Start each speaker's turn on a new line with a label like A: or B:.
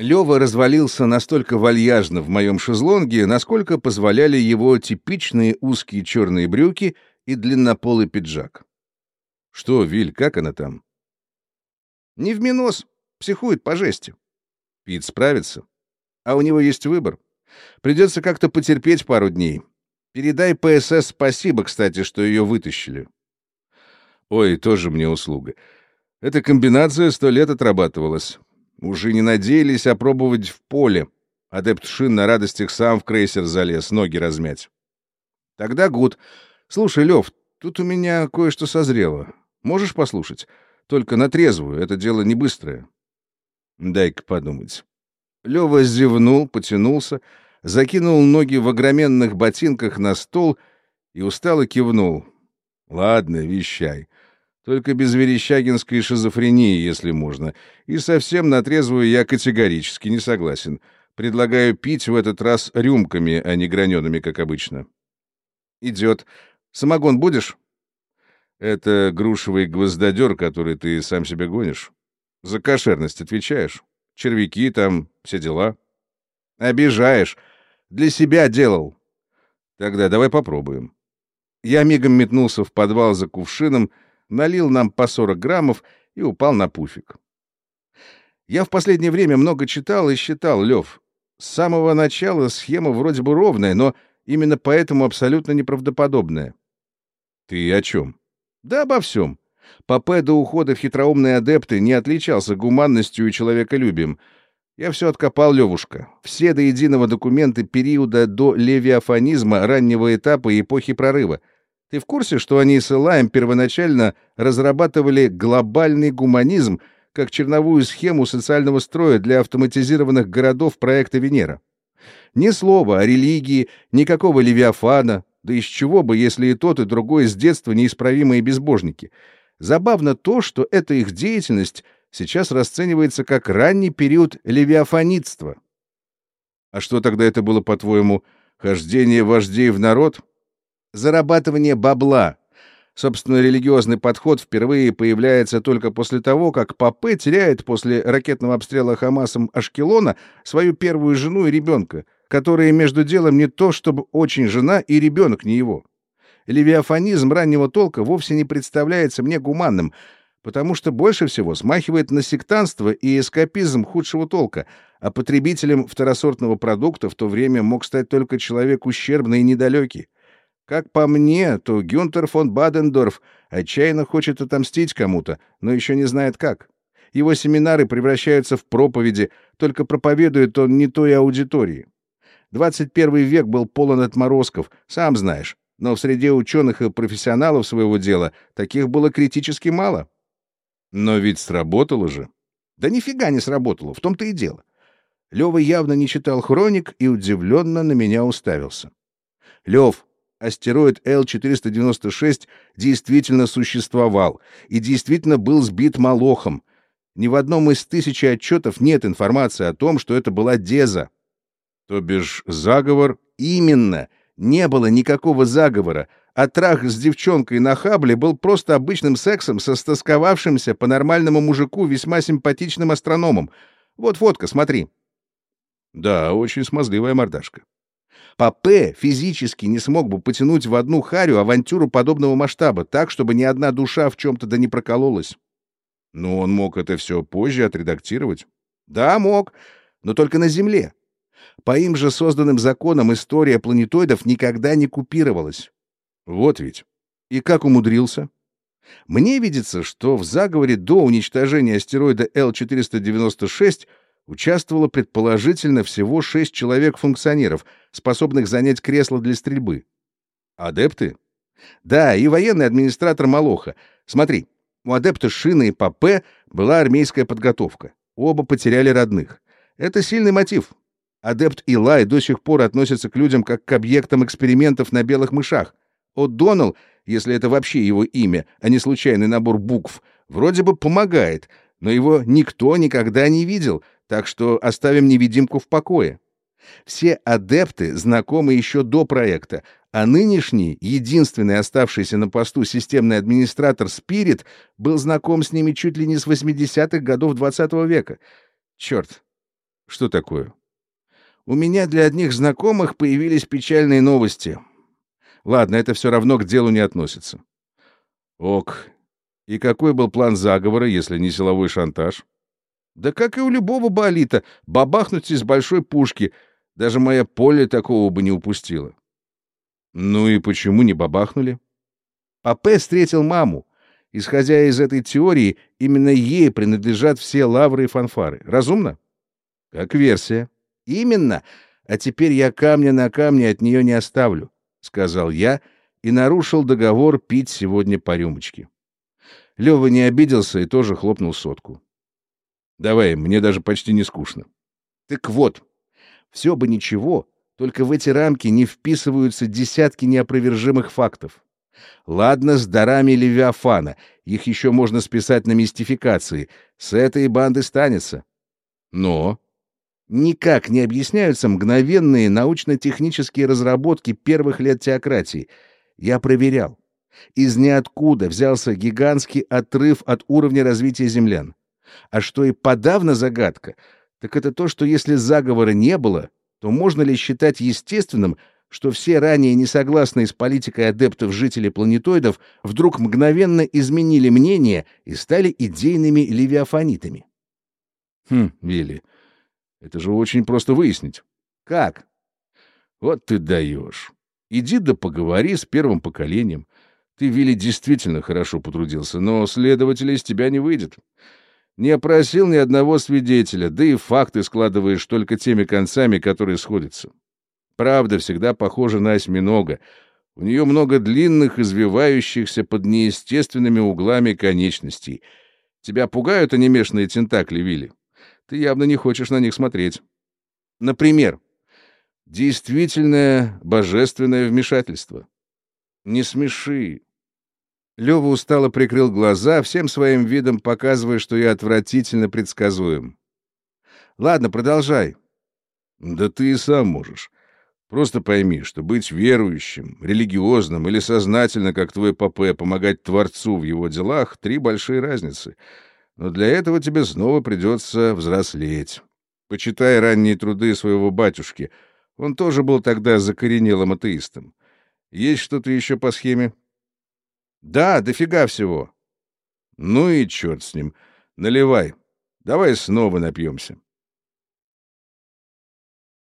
A: Лёва развалился настолько вальяжно в моем шезлонге, насколько позволяли его типичные узкие черные брюки и длиннополый пиджак. «Что, Виль, как она там?»
B: «Не в минус. Психует по жести».
A: «Пит справится. А у него есть выбор. Придется как-то потерпеть пару дней. Передай ПСС спасибо, кстати, что ее вытащили». «Ой, тоже мне услуга. Эта комбинация сто лет отрабатывалась. Уже не надеялись опробовать в поле. Адепт Шин на радостях сам в крейсер залез, ноги размять. Тогда гуд. Слушай, Лев, тут у меня кое-что созрело. Можешь послушать? Только на трезвую, это дело не быстрое. Дай-ка подумать. Лева зевнул, потянулся, закинул ноги в огроменных ботинках на стол и устало кивнул. Ладно, вещай. Только без верещагинской шизофрении, если можно. И совсем на трезвую я категорически не согласен. Предлагаю пить в этот раз рюмками, а не граненными, как обычно. Идет. Самогон будешь? Это грушевый гвоздодер, который ты сам себе гонишь. За кошерность отвечаешь. Червяки там, все дела. Обижаешь. Для себя делал. Тогда давай попробуем. Я мигом метнулся в подвал за кувшином, налил нам по 40 граммов и упал на пуфик. Я в последнее время много читал и считал, Лев. С самого начала схема вроде бы ровная, но именно поэтому абсолютно неправдоподобная. Ты о чем? Да обо всем. Папе до ухода в хитроумные адепты не отличался гуманностью и человеколюбием. Я все откопал, Левушка. Все до единого документы периода до левиафанизма раннего этапа и эпохи прорыва. Ты в курсе, что они с Элаем первоначально разрабатывали глобальный гуманизм как черновую схему социального строя для автоматизированных городов проекта Венера? Ни слова о религии, никакого Левиафана, да из чего бы, если и тот, и другой с детства неисправимые безбожники. Забавно то, что эта их деятельность сейчас расценивается как ранний период левиафанитства. А что тогда это было, по-твоему, хождение вождей в народ? Зарабатывание бабла. Собственно, религиозный подход впервые появляется только после того, как Папе теряет после ракетного обстрела Хамасом Ашкелона свою первую жену и ребенка, которые между делом не то чтобы очень жена и ребенок не его. Левиафанизм раннего толка вовсе не представляется мне гуманным, потому что больше всего смахивает на сектанство и эскапизм худшего толка, а потребителем второсортного продукта в то время мог стать только человек ущербный и недалекий. Как по мне, то Гюнтер фон Бадендорф отчаянно хочет отомстить кому-то, но еще не знает как. Его семинары превращаются в проповеди, только проповедует он не той аудитории. 21 век был полон отморозков, сам знаешь, но в среде ученых и профессионалов своего дела таких было критически мало. Но ведь сработало же. Да нифига не сработало, в том-то и дело. Лёва явно не читал хроник и удивленно на меня уставился. Лев, астероид Л-496 действительно существовал и действительно был сбит Молохом. Ни в одном из тысячи отчетов нет информации о том, что это была Деза. То бишь заговор? Именно! Не было никакого заговора, а трах с девчонкой на хабле был просто обычным сексом со стосковавшимся по нормальному мужику весьма симпатичным астрономом. Вот фотка, смотри. Да, очень смазливая мордашка. Папе физически не смог бы потянуть в одну харю авантюру подобного масштаба, так, чтобы ни одна душа в чем-то да не прокололась. Но он мог это все позже отредактировать. Да, мог, но только на Земле. По им же созданным законам история планетоидов никогда не купировалась. Вот ведь. И как умудрился? Мне видится, что в заговоре до уничтожения астероида Л-496 участвовало предположительно всего шесть человек-функционеров, способных занять кресло для стрельбы. Адепты? Да, и военный администратор Малоха. Смотри, у адепта Шины и Папе была армейская подготовка. Оба потеряли родных. Это сильный мотив. Адепт Илай до сих пор относится к людям как к объектам экспериментов на белых мышах. О'Доннелл, если это вообще его имя, а не случайный набор букв, вроде бы помогает, но его никто никогда не видел, так что оставим невидимку в покое. Все адепты знакомы еще до проекта, а нынешний, единственный оставшийся на посту системный администратор Спирит был знаком с ними чуть ли не с 80-х годов 20 -го века. Черт, Что такое?
B: У меня для одних знакомых появились печальные новости. Ладно, это все равно к делу не относится.
A: Ок. И какой был план заговора, если не силовой шантаж?
B: Да как и у любого балита, бабахнуть из большой пушки. Даже моя поле такого бы не упустила.
A: Ну и почему не бабахнули?
B: Папе встретил маму. Исходя из этой теории, именно ей принадлежат все лавры и фанфары. Разумно?
A: Как версия.
B: Именно. А теперь я камня на камне от нее не оставлю, — сказал я и нарушил договор пить сегодня по рюмочке. Лева не обиделся и тоже хлопнул сотку.
A: Давай, мне даже почти не скучно.
B: Так вот, все бы ничего, только в эти рамки не вписываются десятки неопровержимых фактов. Ладно, с дарами Левиафана, их еще можно списать на мистификации, с этой банды станется.
A: Но
B: никак не объясняются мгновенные научно-технические разработки первых лет теократии. Я проверял. Из ниоткуда взялся гигантский отрыв от уровня развития землян. А что и подавно загадка, так это то, что если заговора не было, то можно ли считать естественным, что все ранее несогласные с политикой адептов жители планетоидов вдруг мгновенно изменили мнение и стали идейными левиафанитами?
A: Хм, Вилли, это же очень просто выяснить.
B: Как?
A: Вот ты даешь. Иди да поговори с первым поколением. Ты, Вилли, действительно хорошо потрудился, но следователя из тебя не выйдет. Не опросил ни одного свидетеля, да и факты складываешь только теми концами, которые сходятся. Правда всегда похожа на осьминога. У нее много длинных, извивающихся под неестественными углами конечностей. Тебя пугают анимешные тентакли, Вилли? Ты явно не хочешь на них смотреть.
B: Например,
A: действительное божественное вмешательство.
B: Не смеши. Лёва устало прикрыл глаза, всем своим видом показывая, что я отвратительно предсказуем. «Ладно, продолжай».
A: «Да ты и сам можешь. Просто пойми, что быть верующим, религиозным или сознательно, как твой папе, помогать Творцу в его делах — три большие разницы. Но для этого тебе снова придется взрослеть. Почитай ранние труды своего батюшки. Он тоже был тогда закоренелым атеистом. Есть что-то еще по схеме?»
B: Да, дофига всего.
A: Ну и черт с ним. Наливай. Давай снова напьемся.